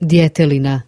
djetelina.